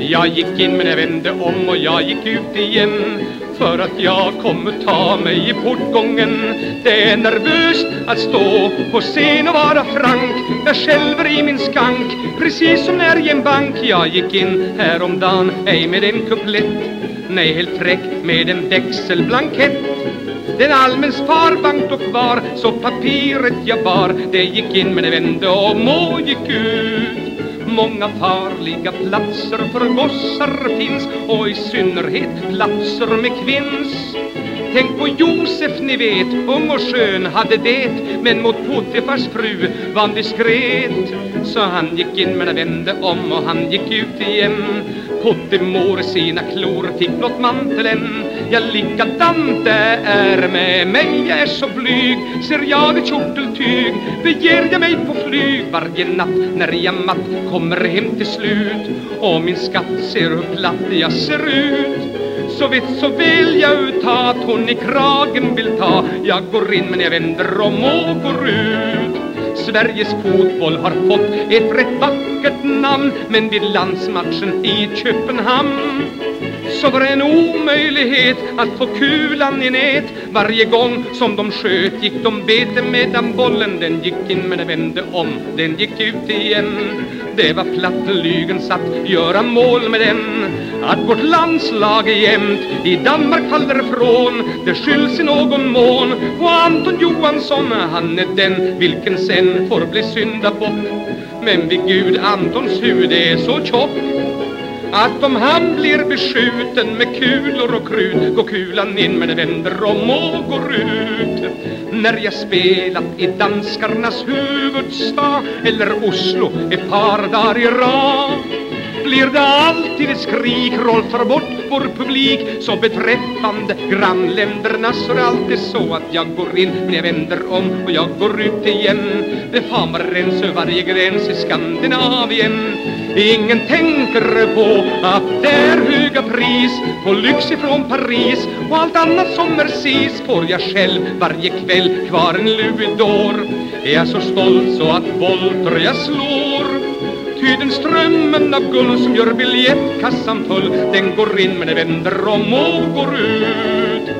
Jag gick in men jag vände om och jag gick ut igen. För att jag kommer ta mig i portgången. Det är nervöst att stå på scen och vara frank. Jag skälver i min skank, precis som när i en bank. Jag gick in häromdagen, ej med en kuplett. Nej, helt fräck med en växelblankett den allmän sparbank dock var så papiret jag bar Det gick in men det vände om och gick ut. Många farliga platser för gossar finns och i synnerhet platser med kvinns. Tänk på Josef ni vet, ung och skön hade det. Men mot Potifars fru var han diskret. Så han gick in men vände om och han gick ut igen. Potimor sina klor fick blott manteln Ja, likadant det är med mig. Jag är så blyg, ser jag ett kjorteltyg. Beger jag mig på flyg. Varje natt När jag matt kommer hem till slut. Och min skatt ser hur platt jag ser ut så vitt så väl jag ut att hon i kragen vill ta. Jag går in men jag vänder om och går ut. Sveriges fotboll har fått ett rätt vackert namn Men vid landsmatchen i Köpenhamn så var det en omöjlighet att få kulan i nät. Varje gång som de sköt gick de bete medan bollen Den gick in men den vände om, den gick ut igen. Det var plattlygen satt göra mål med den. Att vårt landslag är jämnt i Danmark faller ifrån Det skylls i någon mån på Anton Johansson Han är den. Vilken sen får bli syndabock. Men vid Gud Antons hud är så tjock att om han blir beskjuten med kulor och krut går kulan in men det vänder om och går ut. När jag spelat i danskarnas huvudstad eller Oslo ett par dagar i rad. Blir det alltid ett skrik Rolf tar bort vår publik Så beträffande grannländerna så är det alltid så att jag går in men jag vänder om och jag går ut igen. Det famar rens över varje gräns i Skandinavien. Ingen tänker på att det är höga pris på lyx ifrån Paris. Och allt annat som Mercis får jag själv varje kväll kvar en louis Är jag så stolt så att volter jag slår. Ty den strömmen av guld som gör biljettkassan full Den går in men den vänder om och går ut.